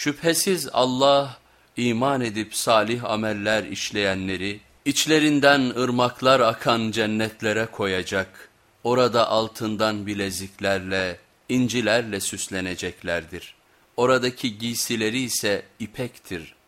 Şüphesiz Allah iman edip salih ameller işleyenleri içlerinden ırmaklar akan cennetlere koyacak. Orada altından bileziklerle, incilerle süsleneceklerdir. Oradaki giysileri ise ipektir.''